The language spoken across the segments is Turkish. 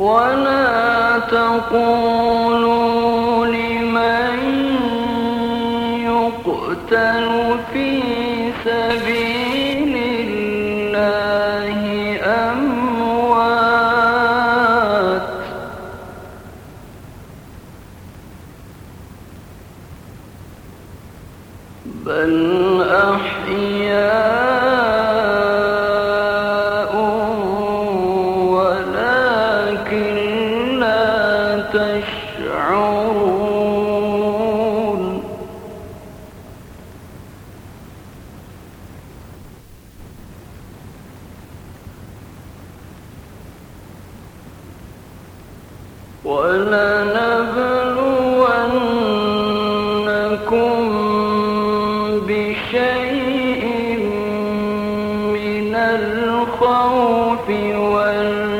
ولا تقول الخوف والجوع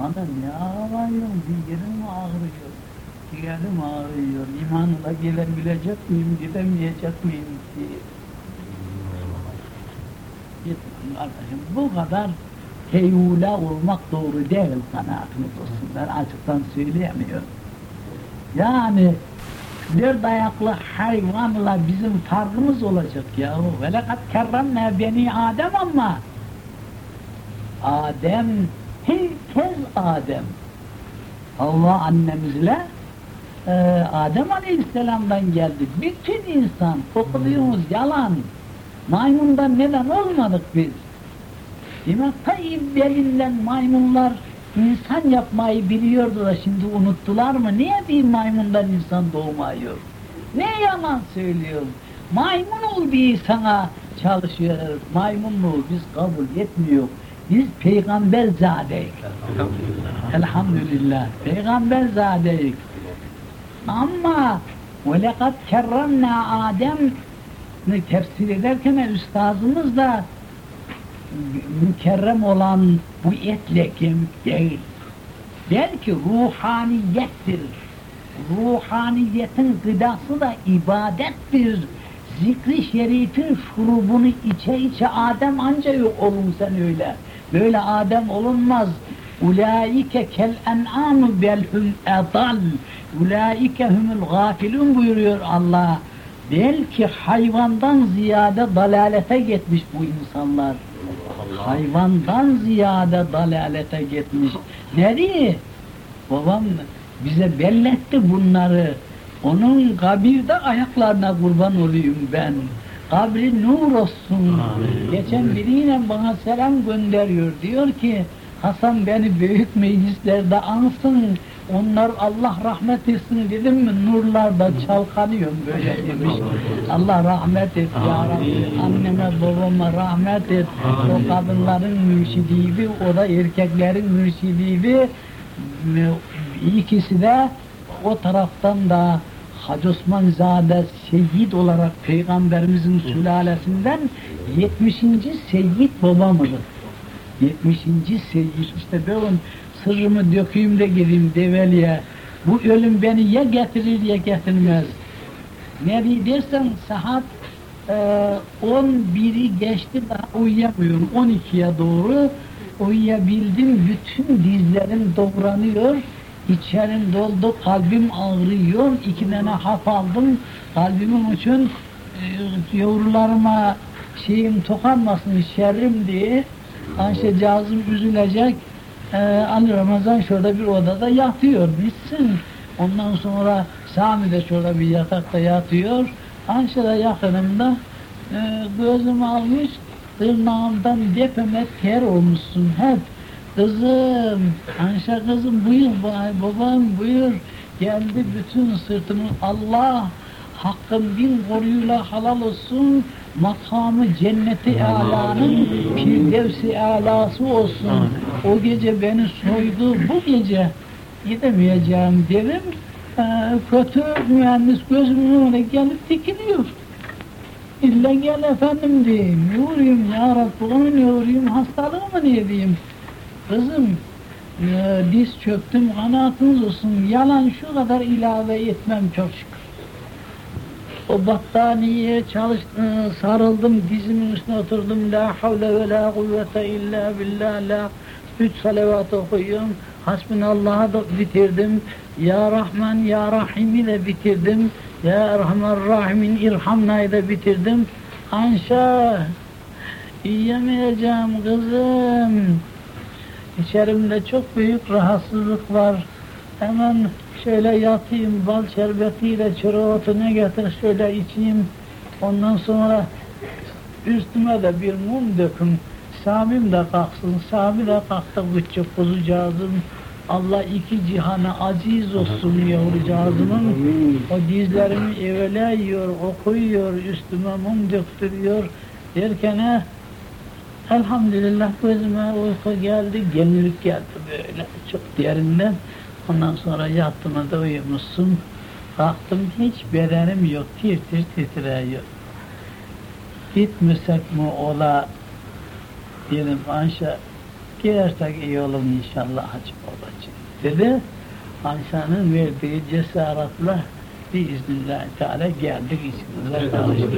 Ana ne ağrıyorum, bir yerim ağrıyor, ciğerim ağrıyor, imanla gelebilecek miyim, gidemeyecek miyim ki? Gitmem kardeşim, bu kadar heyula olmak doğru değil kanaatiniz olsun, ben açıktan söyleyemiyorum. Yani dört ayaklı hayvanla bizim farkımız olacak yahu. Velekat kerremne beni Adem ama Adem, herkes Adem. Allah annemizle e, Adem Aleyhisselam'dan geldik. Bütün insan, kokuluyoruz yalan. Maymundan neden olmadık biz? Demek ta evvelinden maymunlar insan yapmayı biliyordu da şimdi unuttular mı? Niye bir maymundan insan doğmuyor? Ne yalan söylüyor? Maymun ol bir sana çalışıyor. Maymunluğu biz kabul etmiyor. Biz peygamber zadeyiz. Elhamdülillah. Peygamber zadeyiz. Ama وَلَقَدْ كَرَّمْنَا Adem tefsir ederken üstazımız da mükerrem olan bu etle kemik değil. Belki ruhaniyettir. Ruhaniyetin gıdası da ibadettir. Zikri şerifin şurubunu içe içe Adem anca yok olun sen öyle. Böyle Adem olunmaz. Ulaike kel en'amu belhum edal. Ulaike humul gafilun buyuruyor Allah. Belki hayvandan ziyade dalalete gitmiş bu insanlar. Hayvandan ziyade dalalete gitmiş. Nereye? Babam bize belletti bunları. Onun kabirde ayaklarına kurban olayım ben. Kabri nur olsun. Geçen biriyle bana selam gönderiyor. Diyor ki Hasan beni büyük meclislerde ansın. Onlar Allah rahmet etsin dedim mi nurlarda çalkanıyorum böyle demiş. Allah rahmet et ya Rabbi. Anneme babama rahmet et. O kadınların mürşidiydi, o da erkeklerin mürşidiydi. İkisi de o taraftan da Hacı Osman Zade Seyyid olarak Peygamberimizin sülalesinden 70. Seyyid babamıdır. 70. Seyyid işte ben sırrımı dökeyim de gideyim Develi'ye. Bu ölüm beni ya getirir ya getirmez. Nereye dersen saat e, 11'i geçti daha uyuyamıyorum. 12'ye doğru uyuyabildim. Bütün dizlerim doğranıyor. İçerim doldu, kalbim ağrıyor. İki tane hap aldım. Kalbimin için e, yavrularıma şeyim tokanmasın, şerrim diye. Anşecağızım üzülecek. Ee, Ali Ramazan şurada bir odada yatıyor, bitsin. Ondan sonra Sami de şurada bir yatakta yatıyor. Anşa'da yakınımda e, gözümü almış, tırnağımdan depemet ter olmuşsun hep. Kızım, Anşa kızım buyur babam buyur. Geldi bütün sırtımı Allah hakkın bin koruyla halal olsun. Makamı cenneti alanın firdevsi alası olsun. O gece beni soydu, bu gece gidemeyeceğim dedim. Ee, kötü mühendis gözümün önüne gelip dikiliyor. İlla gel efendim diyeyim, yoruyum ya Rabbi, onu yoruyum, hastalığımı niye diyeyim. Kızım, e, diz çöktüm, kanaatınız olsun, yalan şu kadar ilave etmem çok şükür. O battaniyeye çalıştım, sarıldım, dizimin üstüne oturdum, la havle ve la kuvvete illa billah, la üç salavat okuyorum, hasbinallah'a da bitirdim, ya Rahman, ya Rahim'i de bitirdim, ya Erhamer Rahim'in irhamna'yı da bitirdim, Anşa, yiyemeyeceğim kızım, İçerimde çok büyük rahatsızlık var. Hemen şöyle yatayım, bal şerbetiyle çıra otu ne getir şöyle içeyim. Ondan sonra üstüme de bir mum dökün. Samim de kalksın, Sami de kalktı küçük kuzucağızım. Allah iki cihana aziz olsun yavrucağızımın. O dizlerimi eveleyiyor, okuyuyor, üstüme mum döktürüyor derken he, Elhamdülillah gözüme uyku geldi, gönüllük geldi böyle çok derinden. Ondan sonra yattım da uyumuşsun. Kalktım hiç bedenim yok, tir tir titriyor. Gitmesek mi ola dedim Ayşe, gidersek iyi olur inşallah hacı babacığım dedi. Ayşe'nin verdiği cesaretle biiznillah Teala geldik işimize çalıştık.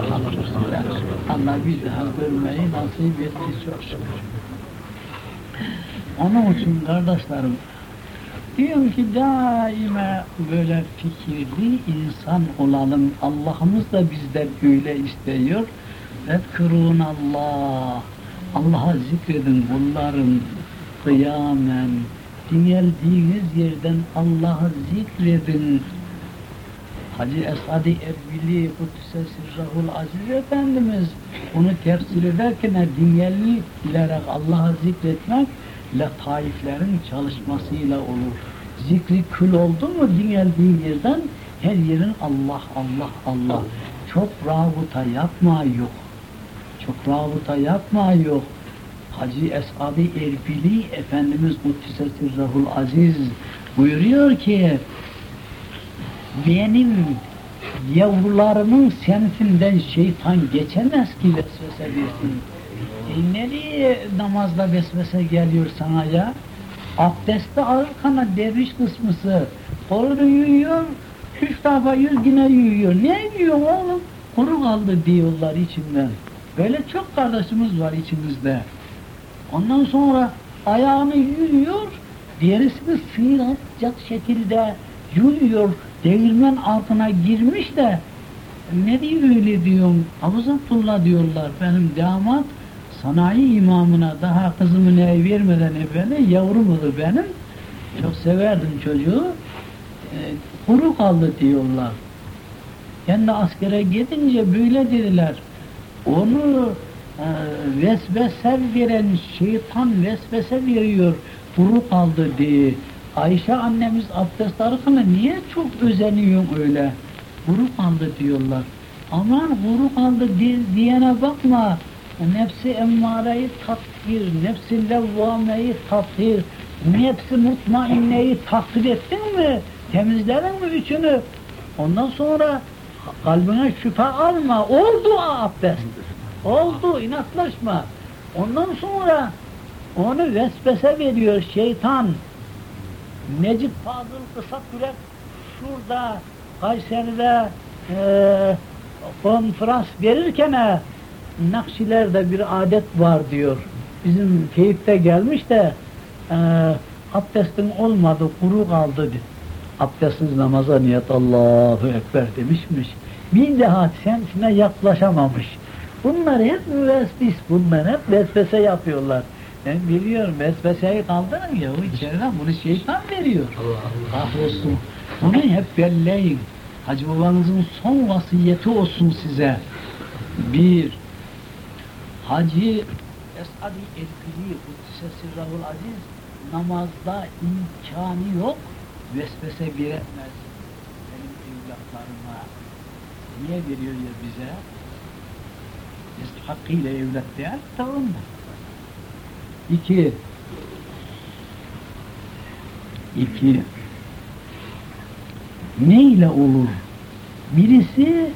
Elhamdülillah. Allah daha görmeyi nasip etti çok şükür. Onun için kardeşlerim diyorum ki daima böyle fikirli insan olalım. Allah'ımız da bizden öyle istiyor. Zetkurun Allah. Allah'a zikredin kullarım. Kıyamen. Dingeldiğiniz yerden Allah'ı zikredin. Hacı Esad-ı Erbili Kudüs'e Sirrahul Aziz Efendimiz bunu tefsir ederken dingelli bilerek Allah'ı zikretmek letaiflerin çalışmasıyla olur. Zikri kül oldu mu dingeldiği yerden her yerin Allah Allah Allah. Çok rabıta yapma yok. Çok rabıta yapma yok. Hacı Esad-ı Erbili Efendimiz Kudüs'e Sirrahul Aziz buyuruyor ki benim yavrularımın senfinden şeytan geçemez ki vesvese versin. E nereye namazda vesvese geliyor sana ya? Abdestte ağır kana derviş kısmısı. Kolunu yuyuyor, üç defa yüz yine yuyuyor. Ne yiyor oğlum? Kuru kaldı diyorlar içinden. Böyle çok kardeşimiz var içimizde. Ondan sonra ayağını yuyuyor, derisini sıyıracak şekilde yuyuyor. Değirmen altına girmiş de ne diyor öyle diyorum. Abuz Abdullah diyorlar benim damat sanayi imamına daha kızımı ne vermeden evvel yavrumadı benim. Çok severdim çocuğu. E, kuru kaldı diyorlar. Kendi askere gidince böyle dediler. Onu e, vesvese veren şeytan vesvese veriyor. Kuru kaldı diye. Ayşe annemiz abdest alırken niye çok özeniyorsun öyle? Kuru kaldı diyorlar. Aman kuru kaldı di- diyene bakma. Nefsi emmareyi takdir, nefsi levvameyi takdir, nefsi mutmainneyi takdir ettin mi? Temizledin mi üçünü? Ondan sonra kalbine şüphe alma. Oldu abdest. Oldu inatlaşma. Ondan sonra onu vesvese veriyor şeytan. Necip Fazıl Kısa Kürek şurada Kayseri'de eee konferans verirken e, Nakşilerde bir adet var diyor. Bizim keyifte gelmiş de eee abdestin olmadı, kuru kaldı. di- Abdestsiz namaza niyet Allahu Ekber demişmiş. Bir daha sensine yaklaşamamış. Bunlar hep müvesvis, bunlar hep vesvese yapıyorlar. Ben biliyorum vesveseyi kaldırın ya, o içeriden bunu şeytan veriyor. Kahrolsun. Bunu hep belleyin. Hacı babanızın son vasiyeti olsun size. Bir, Hacı Esad-ı Elkili Kuddise Sirrahul Aziz namazda imkanı yok vesvese veremez benim evlatlarıma. Niye veriyor ya bize? Biz hakkıyla evlat değil, tamam mı? İki, iki, neyle olur? Birisi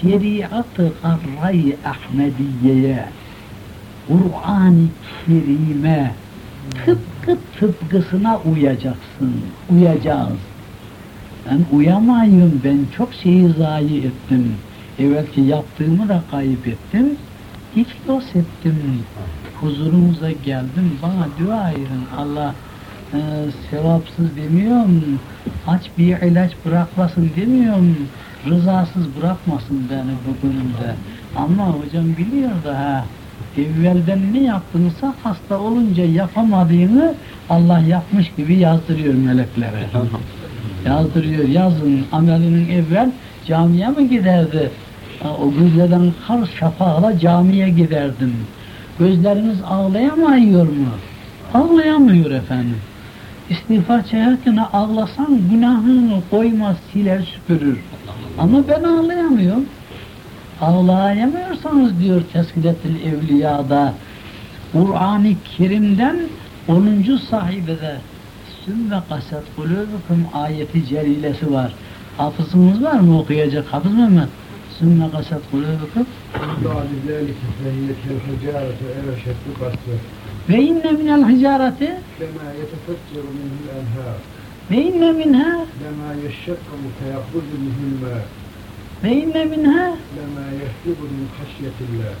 şeriat-ı garra-i Ahmediye'ye, Kur'an-ı Kerim'e tıpkı tıpkısına uyacaksın, uyacağız. Ben uyamayım, ben çok şeyi zayi ettim. Evvelki yaptığımı da kayıp ettim. Hiç dost ettim. Huzurunuza geldim, bana dua edin. Allah e, sevapsız demiyorum, aç bir ilaç bırakmasın demiyorum, rızasız bırakmasın beni bugünümde. Ama hocam biliyor da ha, evvelden ne yaptınsa hasta olunca yapamadığını Allah yapmış gibi yazdırıyor meleklere. Yazdırıyor, yazın amelinin evvel camiye mi giderdi? O gözlerden kar şafağıyla camiye giderdim. Gözleriniz ağlayamıyor mu? Ağlayamıyor efendim. İstiğfar çekerken ağlasan günahını koymaz, siler süpürür. Ama ben ağlayamıyorum. Ağlayamıyorsanız diyor Teskiletül Evliya'da Kur'an-ı Kerim'den 10. sahibede Sümme kasat kulubukum ayeti celilesi var. Hafızımız var mı okuyacak? Hafız Mehmet. Sümme kasat kulubukum بعد ذلك فهي كالحجارة أو أشد قسوة ve inne minel hicareti كما يتفجر منه الأنهار ve inne minha لما يشقق فيخرج منه الماء ve inne minha لما يهتب من خشية الله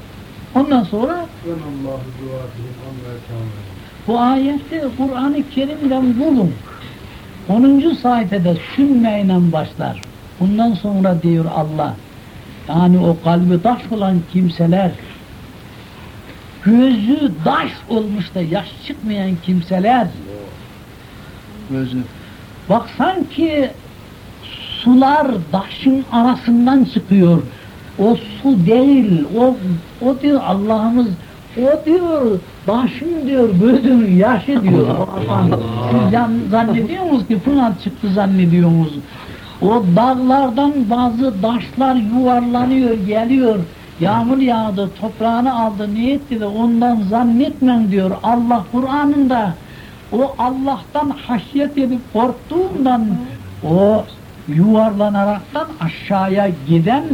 ondan sonra وما الله بغافل عما تعملون bu ayeti Kur'an-ı Kerim'den bulun. 10. sayfada sünneyle başlar. Bundan sonra diyor Allah, yani o kalbi taş olan kimseler, gözü taş olmuş da yaş çıkmayan kimseler, gözü, bak sanki sular taşın arasından çıkıyor. O su değil, o, o diyor Allah'ımız, o diyor taşın diyor gözünün yaşı diyor. Siz zannediyor musunuz ki pınar çıktı zannediyor musunuz? O dağlardan bazı taşlar yuvarlanıyor, geliyor. Yağmur yağdı, toprağını aldı, ne etti de ondan zannetmen diyor Allah Kur'an'ında. O Allah'tan haşyet edip korktuğundan o yuvarlanaraktan aşağıya giden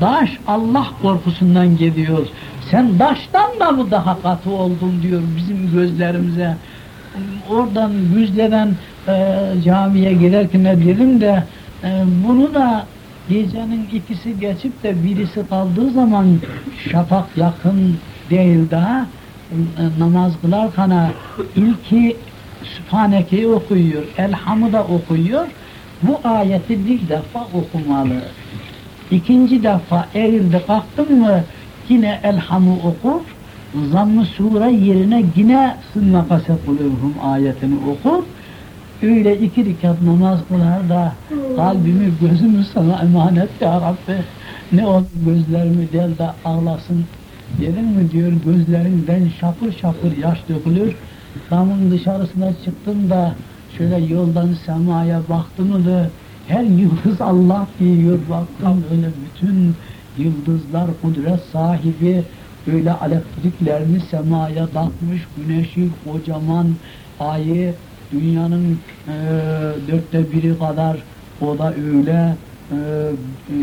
taş Allah korkusundan gidiyor. Sen baştan da mı daha katı oldun diyor bizim gözlerimize. Oradan Güzde'den e, camiye giderken dedim de e, bunu da gecenin ikisi geçip de birisi kaldığı zaman şafak yakın değil daha e, namaz kılarken ilki Sübhaneke'yi okuyor, Elham'ı da okuyor. Bu ayeti bir defa okumalı. İkinci defa erildi kalktın mı yine Elham'ı okur. Zamm-ı sure yerine yine sınma kaset buluyorum ayetini okur. Öyle iki rekat namaz kılar da kalbimi gözümü sana emanet ya Rabbi. Ne olur gözlerimi del de ağlasın. Dedim mi diyor gözlerinden şapır şapır yaş dökülür. Damın dışarısına çıktım da şöyle yoldan semaya baktım da her yıldız Allah diyor baktım öyle bütün yıldızlar kudret sahibi böyle elektriklerini semaya takmış güneşi kocaman ayı dünyanın e, dörtte biri kadar o da öyle e, e,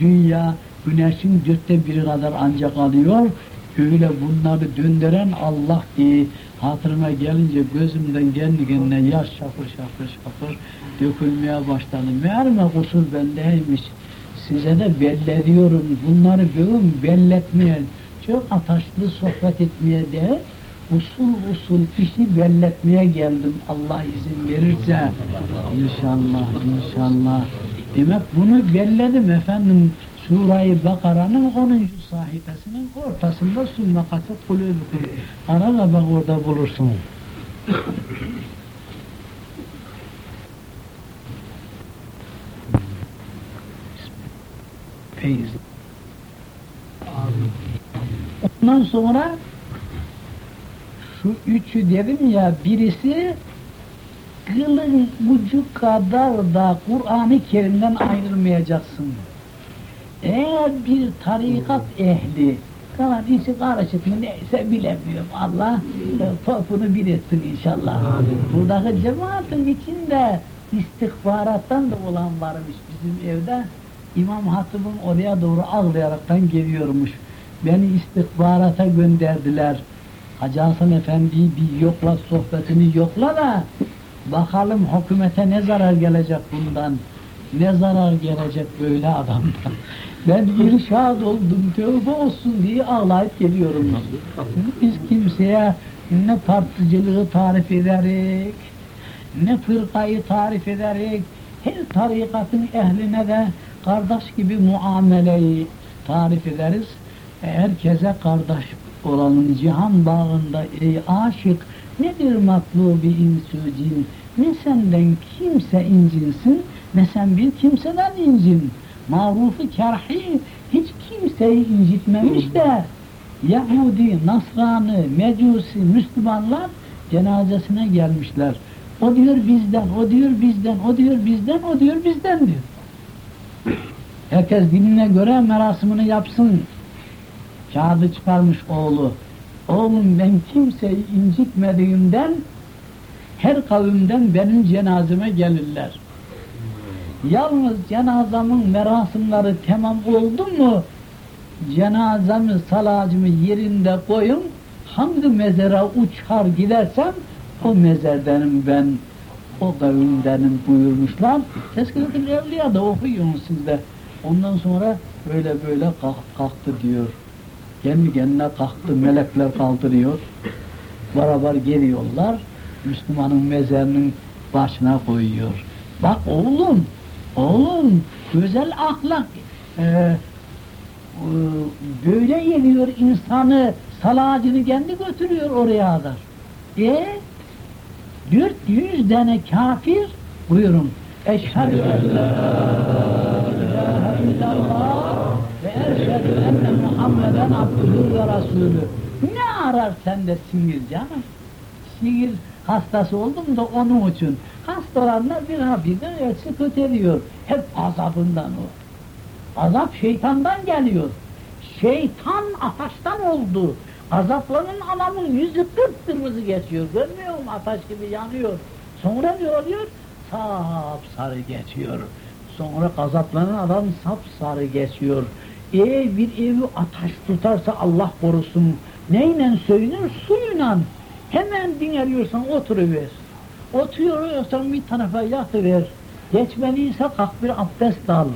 dünya güneşin dörtte biri kadar ancak alıyor öyle bunları döndüren Allah diye hatırıma gelince gözümden kendi kendine yaş şapır şapır şapır dökülmeye başladı. Meğer kusur bendeymiş. Size de belli. Bunları bugün belletmeye, çok ataşlı sohbet etmeye değil, usul usul işi belletmeye geldim Allah izin verirse. İnşallah, inşallah. Demek bunu belledim efendim. Sure-i Bakara'nın 10. sayfasının ortasında sümme kaset kulübüküm. Ara da bak orada bulursun. Ondan sonra şu üçü dedim ya birisi kılın ucu kadar da Kur'an-ı Kerim'den ayrılmayacaksın. Eğer bir tarikat ehli, kalan işi karışık mı neyse bilemiyorum. Allah e, topunu bir etsin inşallah. Buradaki cemaatin içinde istihbarattan da olan varmış bizim evde. İmam Hatip'in oraya doğru ağlayaraktan geliyormuş. Beni istihbarata gönderdiler. Hacı Hasan Efendi'yi bir yokla, sohbetini yokla da bakalım hükümete ne zarar gelecek bundan. Ne zarar gelecek böyle adamdan. Ben irşad oldum, tövbe olsun diye ağlayıp geliyorum. Biz kimseye ne particılığı tarif ederek, ne fırkayı tarif ederek, her tarikatın ehline de kardeş gibi muameleyi tarif ederiz. Herkese kardeş olalım cihan bağında ey aşık nedir matlubi insücin ne senden kimse incinsin ne sen bir kimseden incin marufu kerhi hiç kimseyi incitmemiş de Yahudi, Nasrani, Mecusi, Müslümanlar cenazesine gelmişler. O diyor bizden, o diyor bizden, o diyor bizden, o diyor bizden diyor. Herkes dinine göre merasimini yapsın. Kağıdı çıkarmış oğlu. Oğlum ben kimseyi incitmediğimden her kavimden benim cenazeme gelirler. Yalnız cenazamın merasimleri tamam oldu mu cenazemi salacımı yerinde koyun hangi mezara uçar gidersem o mezardanım ben o kavimdenim buyurmuşlar. Tezkirat-ı Evliya da okuyun sizde. Ondan sonra böyle böyle kalk, kalktı diyor. Kendi kendine kalktı, melekler kaldırıyor. Beraber geliyorlar, Müslümanın mezarının başına koyuyor. Bak oğlum, oğlum, güzel ahlak, ee, e, böyle geliyor insanı, salacını kendi götürüyor oraya kadar. E 400 tane kafir, buyurun, eşhedü en la ilahe illallah Muhammeden abdühü ve rasulü. Ne arar sende sinir canım? Sinir hastası oldum da onun için. Hastalarına bir hafiften ölçü kötülüyor. Hep azabından o. Azap şeytandan geliyor. Şeytan ateşten oldu. Azaplanan adamın yüzü kıpkırmızı geçiyor. Görmüyor musun? Ateş gibi yanıyor. Sonra ne oluyor? Sap sarı geçiyor. Sonra gazaplanan adam sap sarı geçiyor. Eğer bir evi ateş tutarsa Allah korusun. Neyle söylünür? Suyla. Hemen dinleniyorsan oturuver. Oturuyorsan bir tarafa yatıver. Geçmeliyse kalk bir abdest al.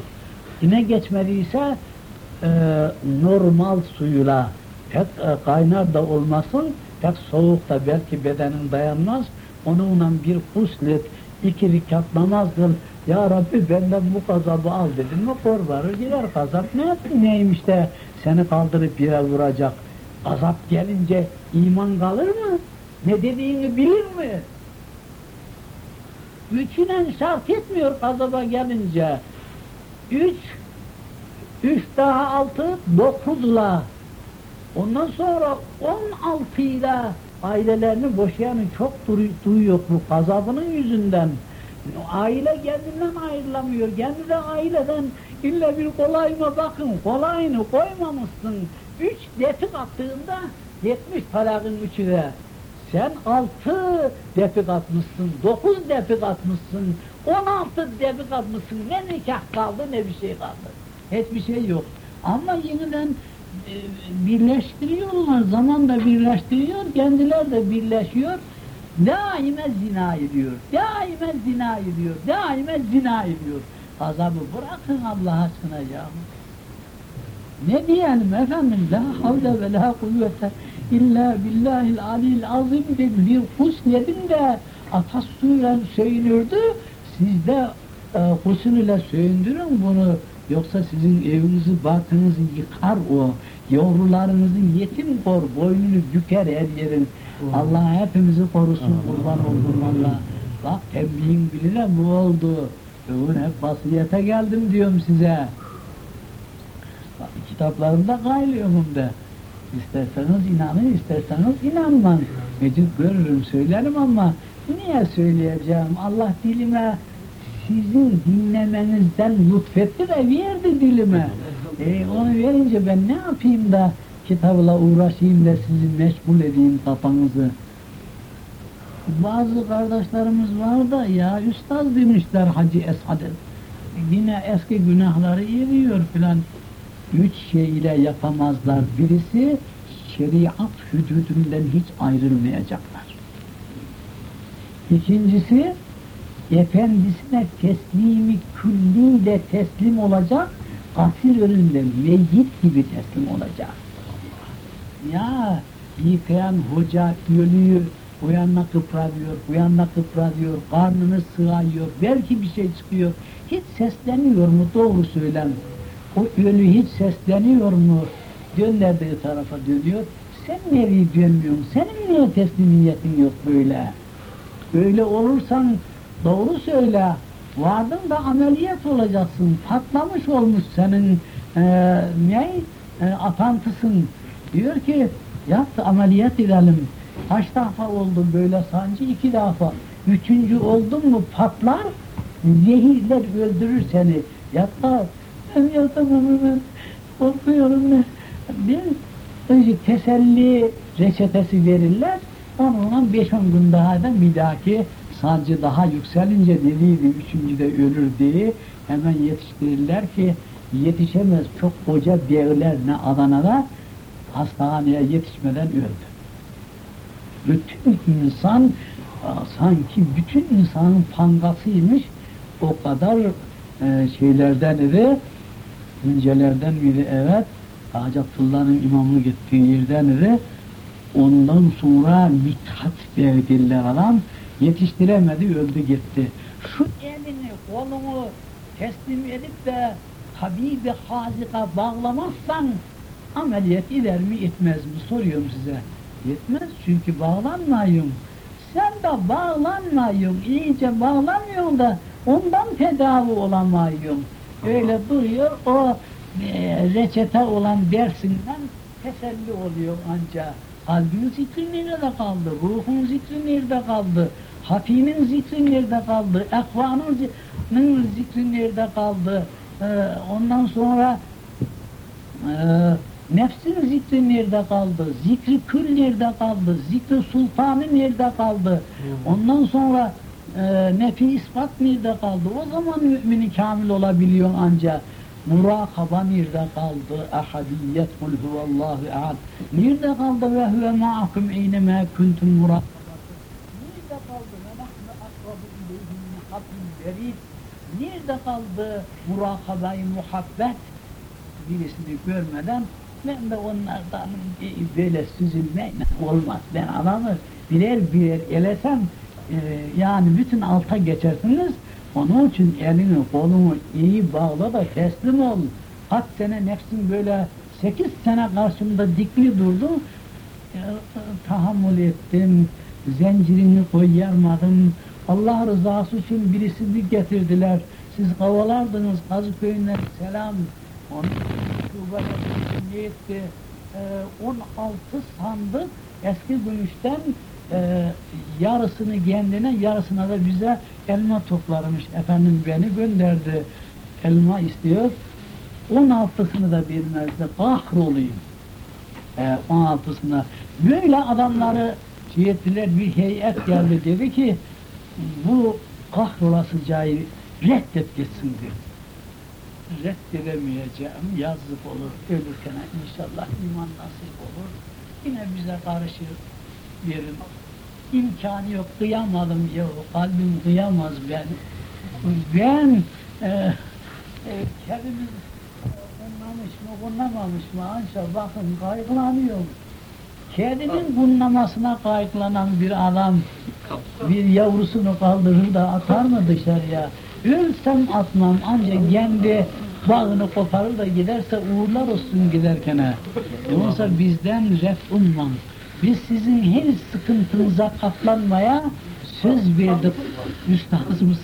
Yine geçmeliyse e, normal suyla pek e, kaynar da olmasın, pek soğuk da belki bedenin dayanmaz. Onunla bir huslet, iki rekat namaz kıl. Ya Rabbi benden bu gazabı al dedin mi kor varır gider gazap. Ne yaptın neymiş de seni kaldırıp yere vuracak. Azap gelince iman kalır mı? Ne dediğini bilir mi? Üçüne şart etmiyor gazaba gelince. Üç, üç daha altı, dokuzla. Ondan sonra on altıyla ailelerini boşayanı çok duyu- duyuyor bu gazabının yüzünden. Aile kendinden ayrılamıyor. Kendi de aileden illa bir kolayına bakın. Kolayını koymamışsın. Üç defik attığında yetmiş talakın üçü. Sen altı defik atmışsın, dokuz defik atmışsın, on altı defik atmışsın. Ne nikah kaldı ne bir şey kaldı. Hiçbir şey yok. Ama yeniden birleştiriyorlar, zaman da birleştiriyor, kendiler de birleşiyor. Daime zina ediyor, daime zina ediyor, daime zina ediyor. Azabı bırakın Allah aşkına ya. Ne diyelim efendim? La havle ve la kuvvete illa billahil alil azim de bir husnedin de atassuyla söyünürdü. Siz de e, husn ile söyündürün bunu. Yoksa sizin evinizi, barkınızı yıkar o. Yavrularınızı yetim kor, boynunu büker her yerin. Allah hepimizi korusun, kurban oldum valla. Bak tembihin biline bu oldu. Bugün hep vasiyete geldim diyorum size. Bak, kitaplarımda kaylıyor bunda. İsterseniz inanın, isterseniz inanmayın. Mecid görürüm, söylerim ama niye söyleyeceğim? Allah dilime sizin dinlemenizden lütfetti de verdi dilime. E, onu verince ben ne yapayım da kitabla uğraşayım da sizi meşgul edeyim kafanızı. Bazı kardeşlerimiz var da ya üstad demişler Hacı Esad'ı. Yine eski günahları yeriyor filan. Üç şey ile yapamazlar. Birisi şeriat hüdudünden hiç ayrılmayacaklar. İkincisi efendisine teslimi külliyle teslim olacak, gafir önünde meyyit gibi teslim olacak. Ya yıkayan hoca ölüyü bu yanına kıpranıyor, bu yanına kıpranıyor, karnını sığayıyor, belki bir şey çıkıyor. Hiç sesleniyor mu doğru söylen? O ölü hiç sesleniyor mu? Dönderdiği tarafa dönüyor. Sen nereye dönmüyorsun? Senin niye teslimiyetin yok böyle? Böyle olursan doğru söyle. Vardın da ameliyat olacaksın. Patlamış olmuş senin e, ne? E, atantısın. Diyor ki yat ameliyat edelim. Kaç defa oldu böyle sancı? iki defa. Üçüncü oldun mu patlar, zehirler öldürür seni. Yat da ben yatamam ben korkuyorum ben. Bir önce teselli reçetesi verirler. Onunla beş on gün daha da bir dahaki sancı daha yükselince dediydi üçüncüde ölür diye hemen yetiştirirler ki yetişemez çok koca devler ne Adana'da hastaneye yetişmeden öldü. Bütün insan sanki bütün insanın pangasıymış o kadar e, şeylerden biri incelerden biri evet. Hacatullah'ın imamlık ettiği yerden biri ondan sonra mithat verdiler adam yetiştiremedi öldü gitti. Şu elini kolunu teslim edip de tabibi hazika bağlamazsan ameliyat eder mi etmez mi soruyorum size. Yetmez çünkü bağlanmayın. Sen de bağlanmayın, iyice bağlanmıyorsun da ondan tedavi olamayın. Öyle duruyor, o e, reçete olan dersinden teselli oluyor ancak. Kalbin zikri nerede kaldı? Ruhun zikri nerede kaldı? Hafinin zikri nerede kaldı? Ekvanın zi- zikri nerede kaldı? Ee, ondan sonra e, nefsin zikri nerede kaldı? Zikri kül nerede kaldı? Zikri sultanı nerede kaldı? Ondan sonra e, nefi ispat nerede kaldı? O zaman mümini kamil olabiliyor ancak. Murakaba nerede kaldı? Ahadiyet kul huvallahu ehad. Nerede kaldı ve huve ma'akum eyneme kuntum murakabası? Nerede kaldı ve nahnu akrabu ileyhi min verid? Nerede kaldı murakabayı muhabbet? Birisini görmeden ben de onlardan böyle süzülmeyle olmaz. Ben adamı birer birer elesem e, yani bütün alta geçersiniz. Onun için elini kolunu iyi bağla da teslim ol. Kaç sene nefsin böyle sekiz sene karşımda dikli durdu. E, tahammül ettim. Zincirini koyarmadım. Allah rızası için birisini getirdiler. Siz kavalardınız Kazıköy'ünden selam. Onun ne etti? Ee, 16 sandık eski gümüşten e, yarısını kendine yarısına da bize elma toplarmış. Efendim beni gönderdi. Elma istiyor. 16'sını da bilmezdi. Kahroluyum. Ee, 16'sına. Böyle adamları şey ettiler, bir heyet geldi dedi ki bu kahrolasıcağı reddet gitsin dedi reddedemeyeceğim, yazık olur, ölürken inşallah iman nasip olur. Yine bize karşı verin. İmkanı yok, kıyamadım ya, kalbim kıyamaz ben. Ben e, e, kendimiz bunlamış mı, bunlamamış mı, ancak bakın kaygılanıyorum. Kedinin bunlamasına kaygılanan bir adam bir yavrusunu kaldırır da atar mı dışarıya? Ölsem atmam ancak kendi bağını koparır da giderse uğurlar olsun giderken. Yoksa bizden ref ummam. Biz sizin her sıkıntınıza katlanmaya söz verdik üstadımız.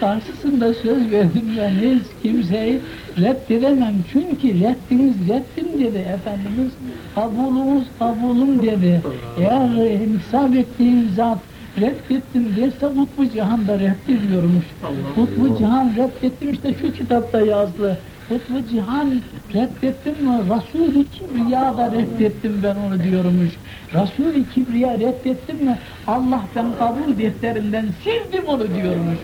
Karşısında söz verdim ben hiç kimseyi reddedemem. Çünkü reddiniz reddim dedi Efendimiz. Kabulumuz kabulum dedi. Eğer hesap ettiğim zat reddettim derse Kutbu Cihan da reddediyormuş. Kutbu Cihan reddettim işte şu kitapta yazdı. Kutbu Cihan reddettim mi? Resul-i Kibriya da reddettim ben onu diyormuş. Resul-i Kibriya reddettim mi? Allah ben kabul defterinden sildim onu diyormuş.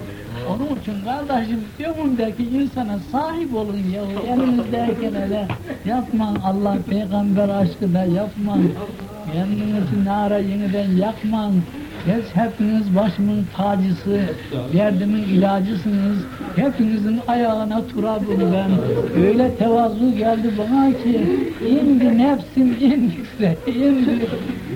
Onun için kardeşim gönlündeki insana sahip olun ya. Elinizdeyken hele yapman Allah peygamber aşkı da yapman. Kendinizi nara yeniden yakman. Siz hepiniz başımın tacısı, derdimin ilacısınız. Hepinizin ayağına turabım ben. Öyle tevazu geldi bana ki, indi nefsim indikse, indi.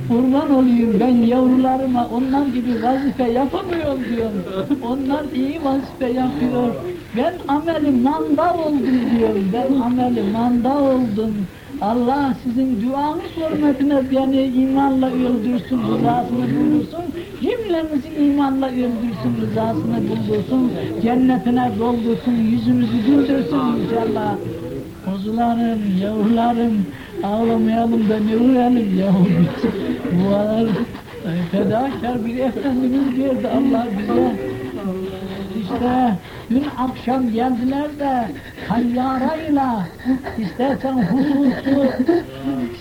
Kurban olayım ben yavrularıma onlar gibi vazife yapamıyorum diyorum. Onlar iyi vazife yapıyor. Ben ameli manda oldum diyorum. Ben ameli manda oldum. Allah sizin duanız hürmetine beni imanla öldürsün, rızasını buldursun. Cümlemizi imanla öldürsün, rızasını buldursun. Cennetine doldursun, yüzümüzü güldürsün inşallah. Kuzularım, yavrularım, ağlamayalım da ne uğrayalım yavrum. Bu aralar e, fedakar bir efendimiz geldi Allah bize. İşte dün akşam geldiler de tayyarayla istersen hususu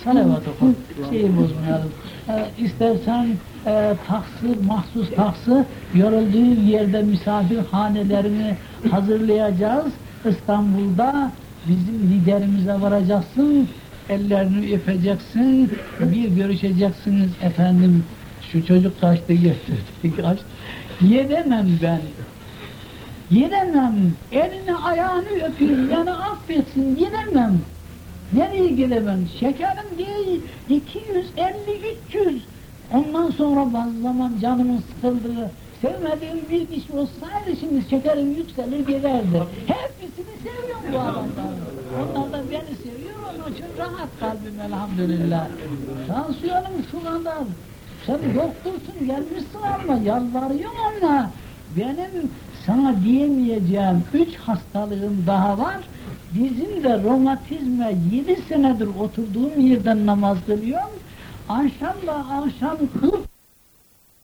salavat oku, şeyi bozmayalım. Ee, istersen e, taksı, mahsus taksı yorulduğu yerde misafirhanelerini hazırlayacağız. İstanbul'da bizim liderimize varacaksın, ellerini öpeceksin, bir görüşeceksiniz efendim. Şu çocuk kaçtı getirdi, kaçtı. Yedemem ben. Yedemem. Elini ayağını öpeyim, yani affetsin, yedemem. Nereye gidemem? Şekerim değil, 250, 300. Ondan sonra bazı zaman canımın sıkıldığı, sevmediğim bir kişi olsaydı şimdi şekerim yükselir giderdi. Hepsini seviyorum bu adamlar. Onlar da beni seviyor, onun için rahat kalbim elhamdülillah. Tansiyonum şu kadar. Sen doktorsun gelmişsin ama yalvarıyorum ona. Benim sana diyemeyeceğim üç hastalığım daha var. Bizim de romatizme yedi senedir oturduğum yerden namaz kılıyorum. Akşamla akşam kılıp